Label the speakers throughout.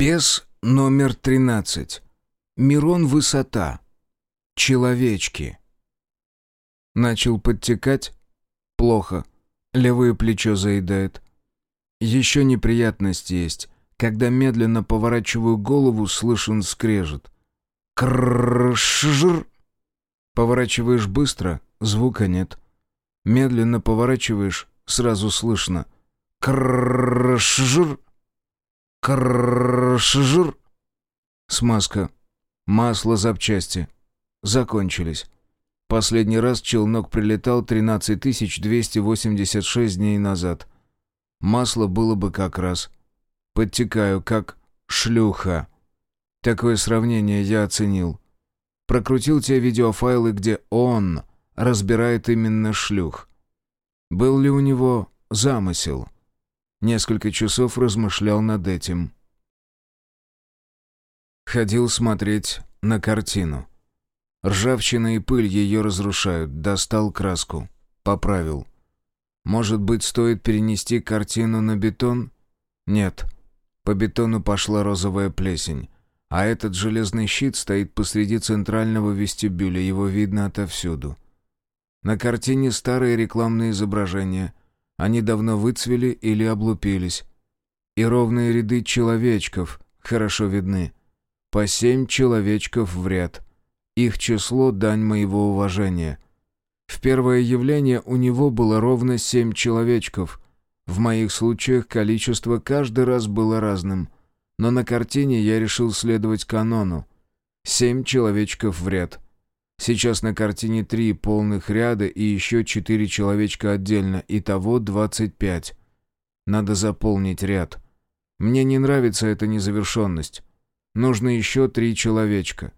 Speaker 1: Бес номер 13. Мирон высота. Человечки. Начал подтекать. Плохо. Левое плечо заедает. Еще неприятность есть. Когда медленно поворачиваю голову, слышен скрежет. Кршжр. Поворачиваешь быстро, звука нет. Медленно поворачиваешь, сразу слышно. Кршжр. Кршжр. Смазка. Масло, запчасти. Закончились. Последний раз челнок прилетал 13286 дней назад. Масло было бы как раз. Подтекаю, как шлюха. Такое сравнение я оценил. Прокрутил те видеофайлы, где он разбирает именно шлюх. Был ли у него замысел? Несколько часов размышлял над этим. Ходил смотреть на картину. Ржавчина и пыль ее разрушают. Достал краску. Поправил. Может быть, стоит перенести картину на бетон? Нет. По бетону пошла розовая плесень. А этот железный щит стоит посреди центрального вестибюля. Его видно отовсюду. На картине старые рекламные изображения. Они давно выцвели или облупились. И ровные ряды человечков хорошо видны. По семь человечков в ряд. Их число — дань моего уважения. В первое явление у него было ровно семь человечков. В моих случаях количество каждый раз было разным. Но на картине я решил следовать канону. Семь человечков в ряд — Сейчас на картине три полных ряда и еще четыре человечка отдельно, итого двадцать пять. Надо заполнить ряд. Мне не нравится эта незавершенность. Нужно еще три человечка.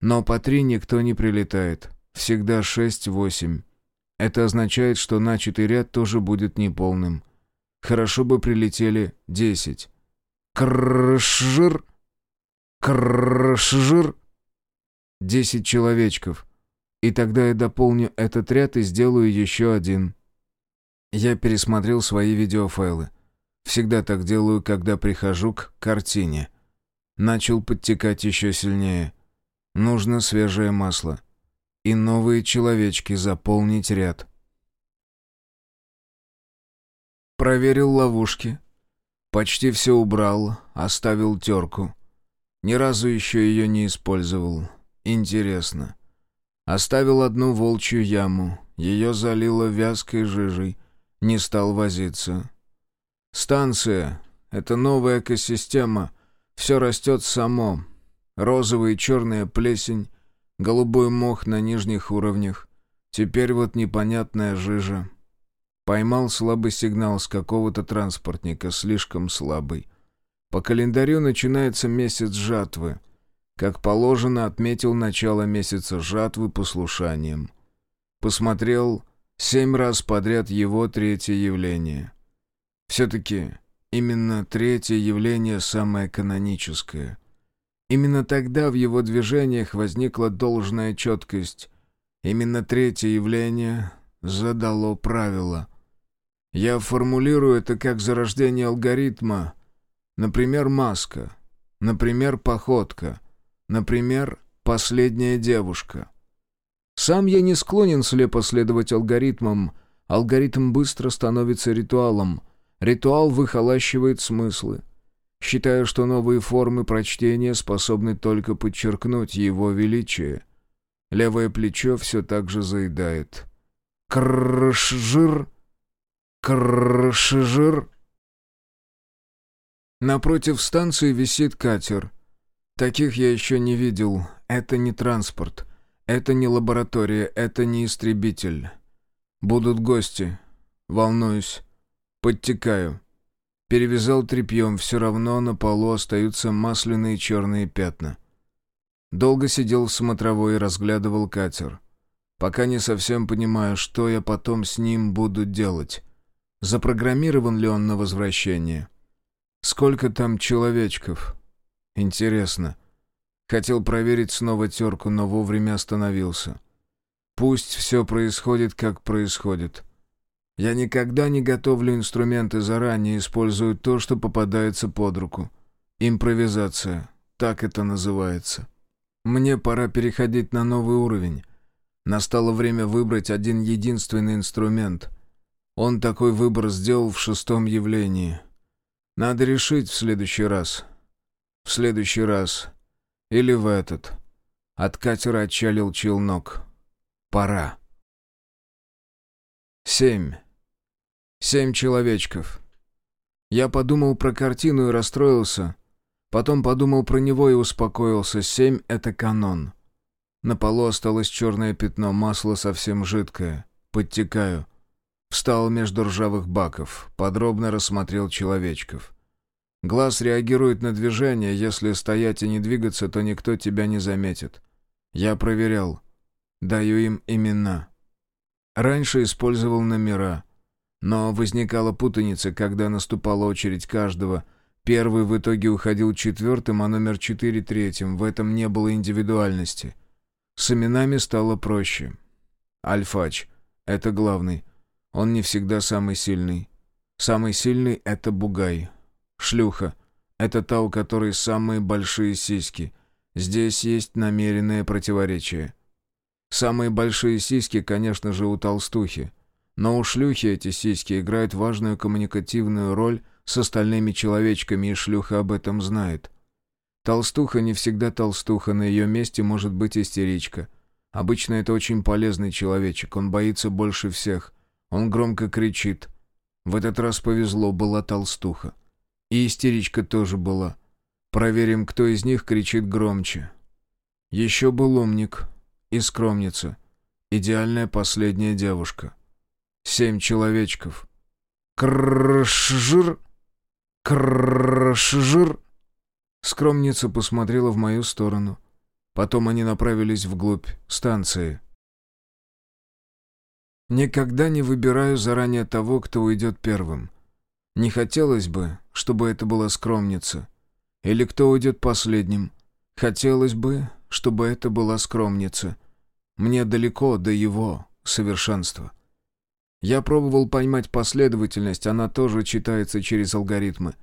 Speaker 1: Но по три никто не прилетает. Всегда шесть-восемь. Это означает, что начатый ряд тоже будет неполным. Хорошо бы прилетели десять. Кршжир! Кршжир! Десять человечков. И тогда я дополню этот ряд и сделаю еще один. Я пересмотрел свои видеофайлы. Всегда так делаю, когда прихожу к картине. Начал подтекать еще сильнее. Нужно свежее масло. И новые человечки заполнить ряд. Проверил ловушки. Почти все убрал, оставил терку. Ни разу еще ее не использовал. Интересно. Оставил одну волчью яму. Ее залило вязкой жижей. Не стал возиться. Станция — это новая экосистема. Все растет само. Розовая и черная плесень, голубой мох на нижних уровнях. Теперь вот непонятная жижа. Поймал слабый сигнал с какого-то транспортника, слишком слабый. По календарю начинается месяц жатвы — как положено, отметил начало месяца жатвы послушанием. Посмотрел семь раз подряд его третье явление. Все-таки именно третье явление самое каноническое. Именно тогда в его движениях возникла должная четкость. Именно третье явление задало правила. Я формулирую это как зарождение алгоритма. Например, маска. Например, походка. Например, «Последняя девушка». Сам я не склонен слепо следовать алгоритмам. Алгоритм быстро становится ритуалом. Ритуал выхолащивает смыслы. Считаю, что новые формы прочтения способны только подчеркнуть его величие. Левое плечо все так же заедает. Кршжир, кршжир. Напротив станции висит катер — Таких я еще не видел. Это не транспорт. Это не лаборатория. Это не истребитель. Будут гости. Волнуюсь. Подтекаю. Перевязал тряпьем. Все равно на полу остаются масляные черные пятна. Долго сидел в смотровой и разглядывал катер. Пока не совсем понимаю, что я потом с ним буду делать. Запрограммирован ли он на возвращение? Сколько там человечков? Интересно. Хотел проверить снова терку, но вовремя остановился. Пусть все происходит, как происходит. Я никогда не готовлю инструменты заранее, использую то, что попадается под руку. Импровизация. Так это называется. Мне пора переходить на новый уровень. Настало время выбрать один единственный инструмент. Он такой выбор сделал в шестом явлении. Надо решить в следующий раз. В следующий раз. Или в этот. От катера отчалил челнок. Пора. Семь. Семь человечков. Я подумал про картину и расстроился. Потом подумал про него и успокоился. Семь — это канон. На полу осталось черное пятно, масло совсем жидкое. Подтекаю. Встал между ржавых баков, подробно рассмотрел человечков. Глаз реагирует на движение, если стоять и не двигаться, то никто тебя не заметит. Я проверял. Даю им имена. Раньше использовал номера. Но возникала путаница, когда наступала очередь каждого. Первый в итоге уходил четвертым, а номер четыре третьим. В этом не было индивидуальности. С именами стало проще. Альфач. Это главный. Он не всегда самый сильный. Самый сильный — это бугай. Шлюха. Это та, у которой самые большие сиськи. Здесь есть намеренное противоречие. Самые большие сиськи, конечно же, у толстухи. Но у шлюхи эти сиськи играют важную коммуникативную роль с остальными человечками, и шлюха об этом знает. Толстуха не всегда толстуха, на ее месте может быть истеричка. Обычно это очень полезный человечек, он боится больше всех — он громко кричит. В этот раз повезло, была толстуха. И истеричка тоже была. Проверим, кто из них кричит громче. Еще был умник и скромница. Идеальная последняя девушка. Семь человечков. Кршжир! Кршжир! Скромница посмотрела в мою сторону. Потом они направились вглубь станции. Никогда не выбираю заранее того, кто уйдет первым. Не хотелось бы, чтобы это была скромница. Или кто уйдет последним. Хотелось бы, чтобы это была скромница. Мне далеко до его совершенства. Я пробовал поймать последовательность, она тоже читается через алгоритмы.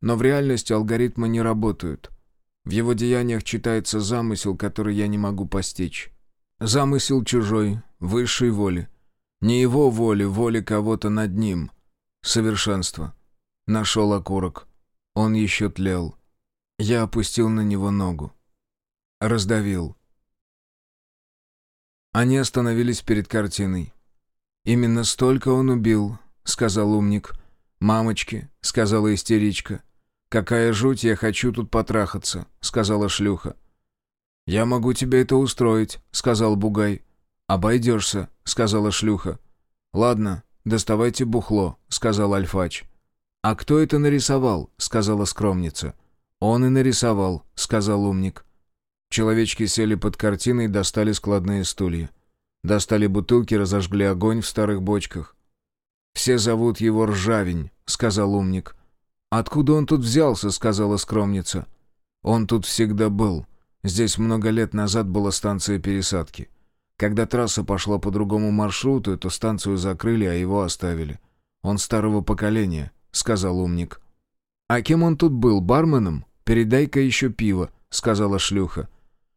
Speaker 1: Но в реальности алгоритмы не работают. В его деяниях читается замысел, который я не могу постичь. Замысел чужой, высшей воли. Не его воли, воли кого-то над ним. Совершенство. Нашел окурок. Он еще тлел. Я опустил на него ногу. Раздавил. Они остановились перед картиной. «Именно столько он убил», — сказал умник. «Мамочки», — сказала истеричка. «Какая жуть, я хочу тут потрахаться», — сказала шлюха. «Я могу тебе это устроить», — сказал Бугай. «Обойдешься», — сказала шлюха. «Ладно, доставайте бухло», — сказал Альфач. «А кто это нарисовал?» — сказала скромница. «Он и нарисовал», — сказал умник. Человечки сели под картиной и достали складные стулья. Достали бутылки, разожгли огонь в старых бочках. «Все зовут его Ржавень», — сказал умник. «Откуда он тут взялся?» — сказала скромница. «Он тут всегда был. Здесь много лет назад была станция пересадки. Когда трасса пошла по другому маршруту, эту станцию закрыли, а его оставили. Он старого поколения, сказал умник. А кем он тут был, барменом? Передай-ка еще пиво, сказала шлюха.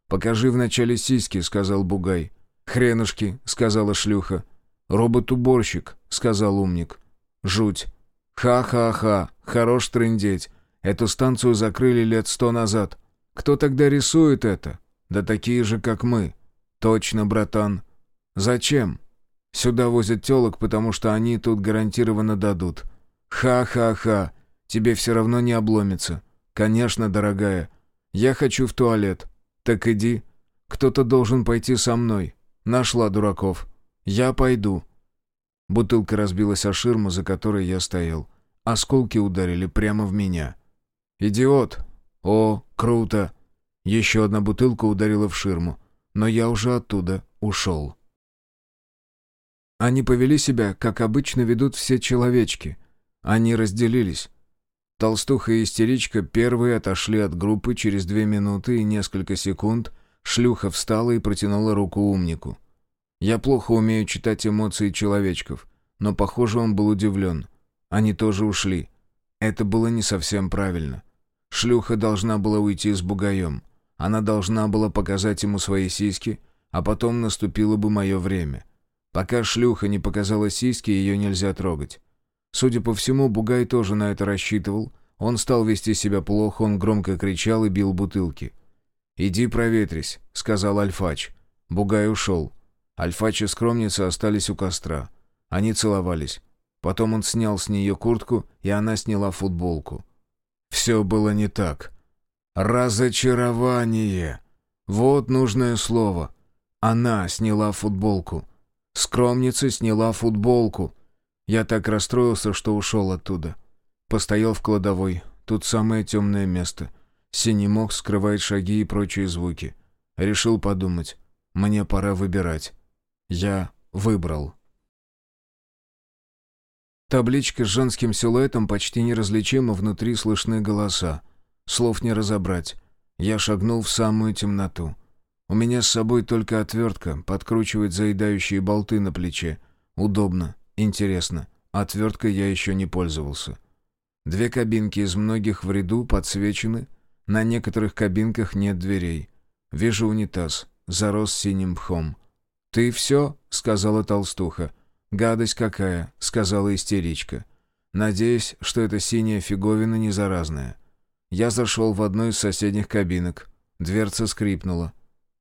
Speaker 1: Покажи вначале сиськи, сказал бугай. Хренушки, сказала шлюха. Робот-уборщик, сказал умник. Жуть. Ха-ха-ха, хорош трындеть. Эту станцию закрыли лет сто назад. Кто тогда рисует это? Да такие же, как мы. «Точно, братан. Зачем? Сюда возят телок, потому что они тут гарантированно дадут. Ха-ха-ха. Тебе все равно не обломится. Конечно, дорогая. Я хочу в туалет. Так иди. Кто-то должен пойти со мной. Нашла дураков. Я пойду». Бутылка разбилась о ширму, за которой я стоял. Осколки ударили прямо в меня. «Идиот! О, круто!» Еще одна бутылка ударила в ширму но я уже оттуда ушел. Они повели себя, как обычно ведут все человечки. Они разделились. Толстуха и истеричка первые отошли от группы через две минуты и несколько секунд шлюха встала и протянула руку умнику. Я плохо умею читать эмоции человечков, но, похоже, он был удивлен. Они тоже ушли. Это было не совсем правильно. Шлюха должна была уйти с бугаем. Она должна была показать ему свои сиськи, а потом наступило бы мое время. Пока шлюха не показала сиськи, ее нельзя трогать. Судя по всему, Бугай тоже на это рассчитывал. Он стал вести себя плохо, он громко кричал и бил бутылки. «Иди проветрись», — сказал Альфач. Бугай ушел. Альфач и скромница остались у костра. Они целовались. Потом он снял с нее куртку, и она сняла футболку. Все было не так. Разочарование. Вот нужное слово. Она сняла футболку. Скромница сняла футболку. Я так расстроился, что ушел оттуда. Постоял в кладовой. Тут самое темное место. Синий мох скрывает шаги и прочие звуки. Решил подумать. Мне пора выбирать. Я выбрал. Табличка с женским силуэтом почти неразличима, внутри слышны голоса. Слов не разобрать. Я шагнул в самую темноту. У меня с собой только отвертка, подкручивает заедающие болты на плече. Удобно, интересно. Отверткой я еще не пользовался. Две кабинки из многих в ряду подсвечены. На некоторых кабинках нет дверей. Вижу унитаз, зарос синим пхом. «Ты все?» — сказала толстуха. «Гадость какая!» — сказала истеричка. «Надеюсь, что эта синяя фиговина не заразная». Я зашел в одну из соседних кабинок. Дверца скрипнула.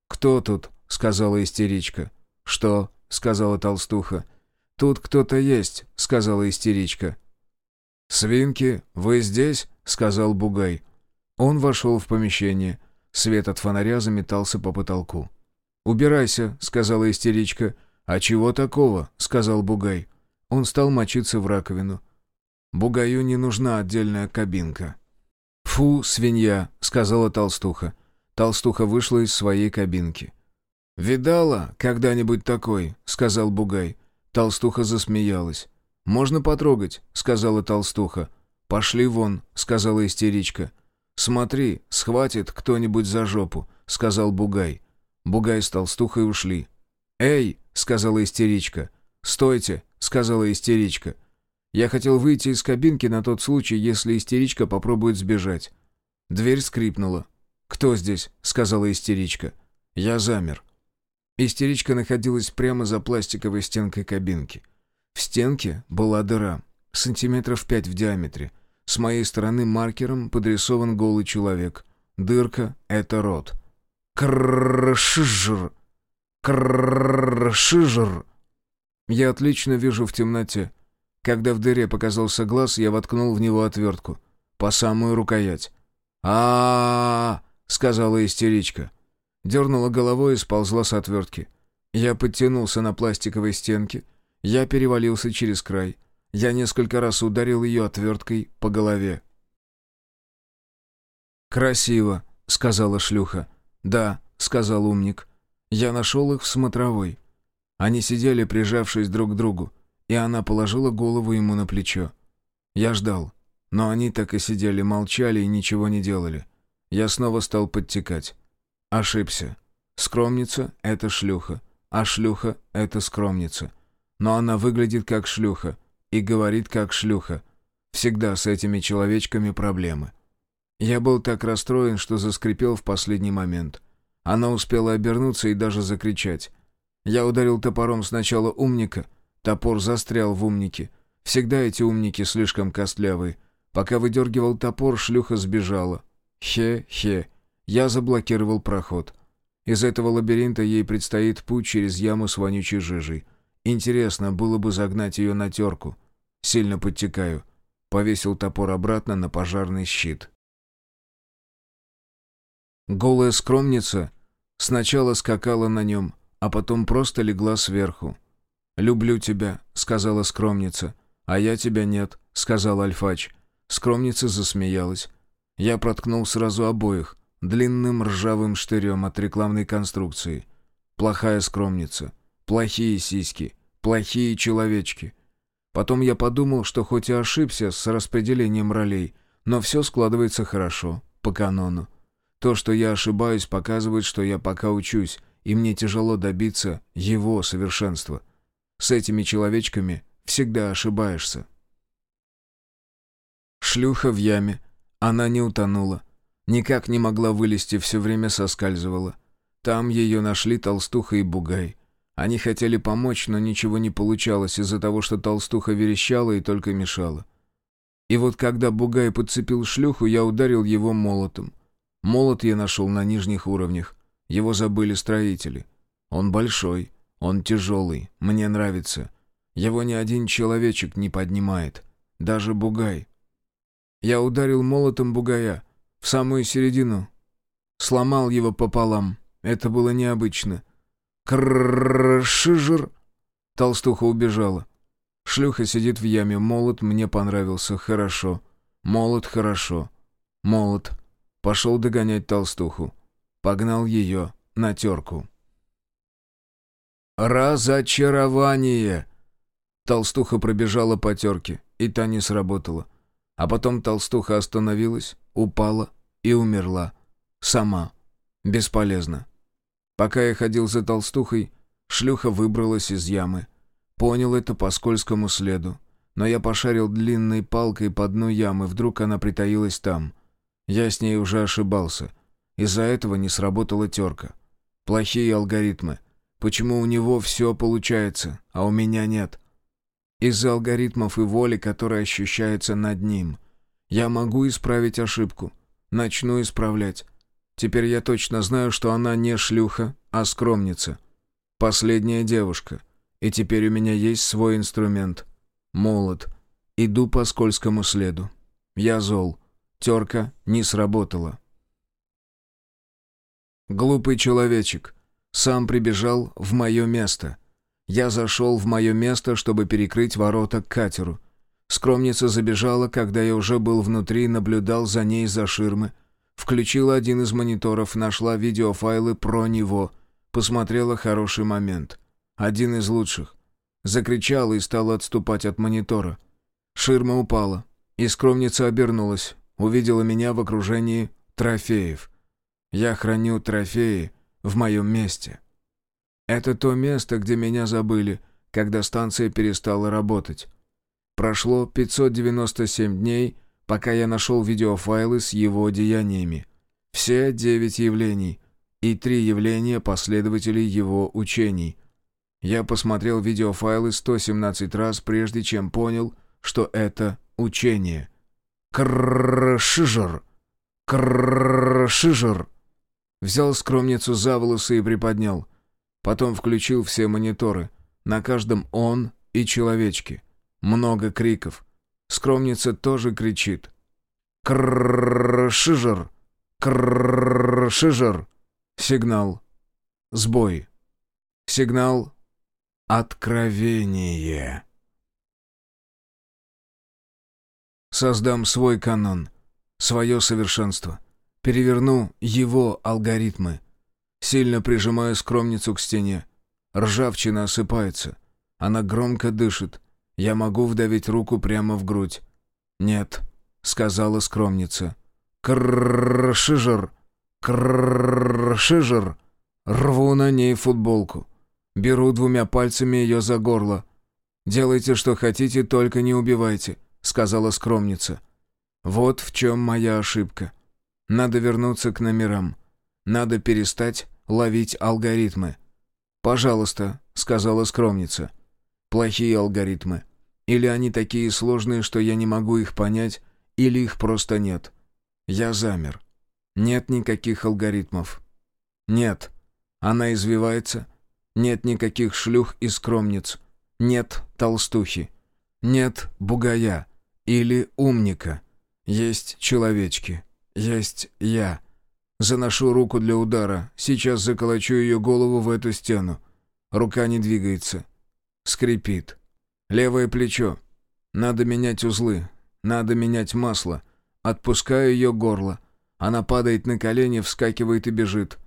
Speaker 1: «Кто тут?» — сказала истеричка. «Что?» — сказала толстуха. «Тут кто-то есть», — сказала истеричка. «Свинки, вы здесь?» — сказал Бугай. Он вошел в помещение. Свет от фонаря заметался по потолку. «Убирайся», — сказала истеричка. «А чего такого?» — сказал Бугай. Он стал мочиться в раковину. Бугаю не нужна отдельная кабинка. «Фу, свинья», — сказала толстуха. Толстуха вышла из своей кабинки. «Видала когда-нибудь такой?» — сказал Бугай. Толстуха засмеялась. «Можно потрогать?» — сказала толстуха. «Пошли вон», — сказала истеричка. «Смотри, схватит кто-нибудь за жопу», — сказал Бугай. Бугай с толстухой ушли. «Эй!» — сказала истеричка. «Стойте!» — сказала истеричка. Я хотел выйти из кабинки на тот случай, если истеричка попробует сбежать. Дверь скрипнула. «Кто здесь?» — сказала истеричка. Я замер. Истеричка находилась прямо за пластиковой стенкой кабинки. В стенке была дыра, сантиметров пять в диаметре. С моей стороны маркером подрисован голый человек. Дырка — это рот. Кршжр. Кршижр. Я отлично вижу в темноте. Когда в дыре показался глаз, я воткнул в него отвертку. По самую рукоять. -а, сказала истеричка. Дернула головой и сползла с отвертки. Я подтянулся на пластиковой стенке. Я перевалился через край. Я несколько раз ударил ее отверткой по голове. «Красиво», — сказала шлюха. «Да», — сказал умник. Я нашел их в смотровой. Они сидели, прижавшись друг к другу, и она положила голову ему на плечо. Я ждал, но они так и сидели, молчали и ничего не делали. Я снова стал подтекать. Ошибся. Скромница — это шлюха, а шлюха — это скромница. Но она выглядит как шлюха и говорит как шлюха. Всегда с этими человечками проблемы. Я был так расстроен, что заскрипел в последний момент — она успела обернуться и даже закричать. Я ударил топором сначала умника. Топор застрял в умнике. Всегда эти умники слишком костлявые. Пока выдергивал топор, шлюха сбежала. Хе-хе. Я заблокировал проход. Из этого лабиринта ей предстоит путь через яму с вонючей жижей. Интересно, было бы загнать ее на терку. Сильно подтекаю. Повесил топор обратно на пожарный щит. Голая скромница Сначала скакала на нем, а потом просто легла сверху. «Люблю тебя», — сказала скромница. «А я тебя нет», — сказал Альфач. Скромница засмеялась. Я проткнул сразу обоих, длинным ржавым штырем от рекламной конструкции. Плохая скромница, плохие сиськи, плохие человечки. Потом я подумал, что хоть и ошибся с распределением ролей, но все складывается хорошо, по канону. То, что я ошибаюсь, показывает, что я пока учусь, и мне тяжело добиться его совершенства. С этими человечками всегда ошибаешься. Шлюха в яме. Она не утонула. Никак не могла вылезти, все время соскальзывала. Там ее нашли толстуха и бугай. Они хотели помочь, но ничего не получалось из-за того, что толстуха верещала и только мешала. И вот когда бугай подцепил шлюху, я ударил его молотом. Молот я нашел на нижних уровнях. Его забыли строители. Он большой, он тяжелый, мне нравится. Его ни один человечек не поднимает, даже бугай. Я ударил молотом бугая в самую середину. Сломал его пополам. Это было необычно. Кршижер. Толстуха убежала. Шлюха сидит в яме. Молот мне понравился. Хорошо. Молот хорошо. Молот. Пошел догонять толстуху. Погнал ее на терку. «Разочарование!» Толстуха пробежала по терке, и та не сработала. А потом толстуха остановилась, упала и умерла. Сама. Бесполезно. Пока я ходил за толстухой, шлюха выбралась из ямы. Понял это по скользкому следу. Но я пошарил длинной палкой по дну ямы, вдруг она притаилась там. Я с ней уже ошибался. Из-за этого не сработала терка. Плохие алгоритмы. Почему у него все получается, а у меня нет? Из-за алгоритмов и воли, которая ощущается над ним. Я могу исправить ошибку. Начну исправлять. Теперь я точно знаю, что она не шлюха, а скромница. Последняя девушка. И теперь у меня есть свой инструмент. Молот. Иду по скользкому следу. Я зол. Терка не сработала. Глупый человечек. Сам прибежал в мое место. Я зашел в мое место, чтобы перекрыть ворота к катеру. Скромница забежала, когда я уже был внутри наблюдал за ней за ширмы, Включила один из мониторов, нашла видеофайлы про него. Посмотрела хороший момент. Один из лучших. Закричала и стала отступать от монитора. Ширма упала. И скромница обернулась. Увидела меня в окружении трофеев. Я храню трофеи в моем месте. Это то место, где меня забыли, когда станция перестала работать. Прошло 597 дней, пока я нашел видеофайлы с его деяниями. Все девять явлений и три явления последователей его учений. Я посмотрел видеофайлы 117 раз, прежде чем понял, что это учение. Кршижер! Кршижер! Взял скромницу за волосы и приподнял. Потом включил все мониторы. На каждом он и человечки. Много криков. Скромница тоже кричит. Кршижер! Кршижер! Сигнал. Сбой. Сигнал. Откровение. Создам свой канон, свое совершенство. Переверну его алгоритмы. Сильно прижимаю скромницу к стене. Ржавчина осыпается. Она громко дышит. Я могу вдавить руку прямо в грудь. «Нет», — сказала скромница. «Крррршижер! Крррршижер!» Рву на ней футболку. Беру двумя пальцами ее за горло. «Делайте, что хотите, только не убивайте», — сказала скромница. «Вот в чем моя ошибка. Надо вернуться к номерам. Надо перестать ловить алгоритмы». «Пожалуйста», — сказала скромница. «Плохие алгоритмы. Или они такие сложные, что я не могу их понять, или их просто нет. Я замер. Нет никаких алгоритмов. Нет. Она извивается. Нет никаких шлюх и скромниц. Нет толстухи. Нет бугая. Или умника. Есть человечки. Есть я. Заношу руку для удара. Сейчас заколочу ее голову в эту стену. Рука не двигается. Скрипит. Левое плечо. Надо менять узлы. Надо менять масло. Отпускаю ее горло. Она падает на колени, вскакивает и бежит.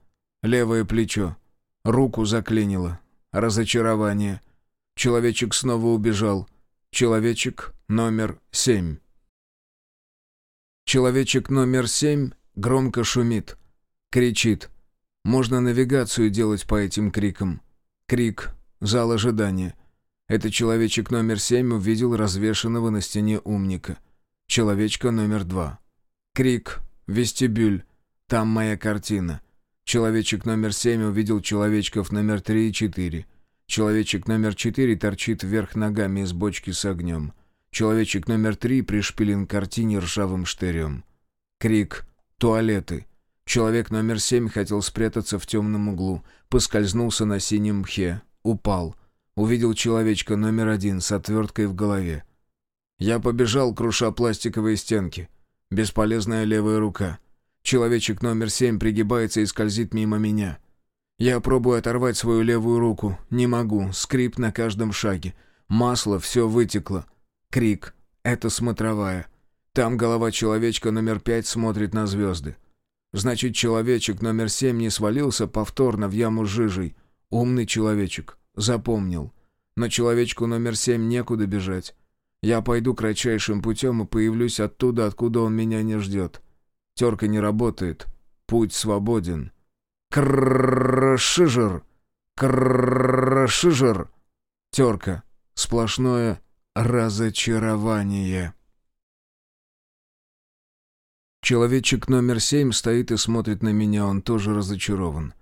Speaker 1: Левое плечо. Руку заклинило. Разочарование. Человечек снова убежал. Человечек номер семь. Человечек номер семь громко шумит. Кричит. Можно навигацию делать по этим крикам. Крик. Зал ожидания. Это человечек номер семь увидел развешанного на стене умника. Человечка номер два. Крик, вестибюль. Там моя картина. Человечек номер семь увидел человечков номер три и четыре. Человечек номер четыре торчит вверх ногами из бочки с огнем. Человечек номер три пришпилен к картине ржавым штырем. Крик, туалеты. Человек номер семь хотел спрятаться в темном углу, поскользнулся на синем мхе, упал. Увидел человечка номер один с отверткой в голове. Я побежал, круша пластиковые стенки. Бесполезная левая рука. Человечек номер семь пригибается и скользит мимо меня. Я пробую оторвать свою левую руку. Не могу. Скрип на каждом шаге. Масло, все вытекло. Крик. Это смотровая. Там голова человечка номер пять смотрит на звезды. Значит, человечек номер семь не свалился повторно в яму с жижей. Умный человечек. Запомнил. Но человечку номер семь некуда бежать. Я пойду кратчайшим путем и появлюсь оттуда, откуда он меня не ждет. Терка не работает. Путь свободен. Кршижер! Кршижер! Терка. Сплошное разочарование. Человечек номер семь стоит и смотрит на меня, он тоже разочарован.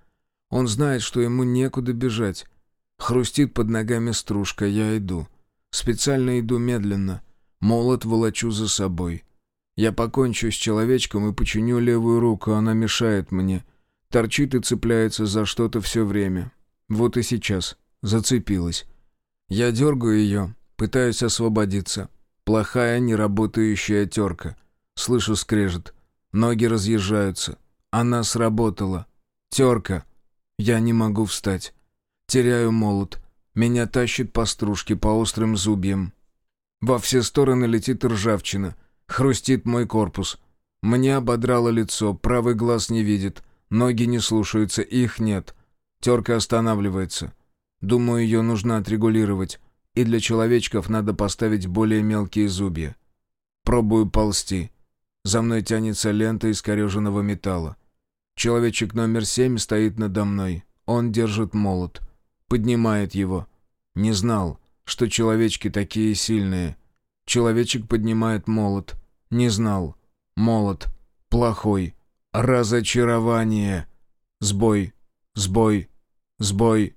Speaker 1: Он знает, что ему некуда бежать. Хрустит под ногами стружка, я иду. Специально иду медленно. Молот волочу за собой. Я покончу с человечком и починю левую руку, она мешает мне. Торчит и цепляется за что-то все время. Вот и сейчас. Зацепилась. Я дергаю ее, пытаюсь освободиться. Плохая, неработающая терка. Слышу скрежет. Ноги разъезжаются. Она сработала. Терка. Я не могу встать. Теряю молот. Меня тащит по стружке, по острым зубьям. Во все стороны летит ржавчина. Хрустит мой корпус. Мне ободрало лицо, правый глаз не видит. Ноги не слушаются, их нет. Терка останавливается. Думаю, ее нужно отрегулировать. И для человечков надо поставить более мелкие зубья. Пробую ползти. За мной тянется лента из кореженного металла. Человечек номер семь стоит надо мной. Он держит молот. Поднимает его. Не знал, что человечки такие сильные. Человечек поднимает молот. Не знал. Молот. Плохой. Разочарование. Сбой. Сбой. Сбой.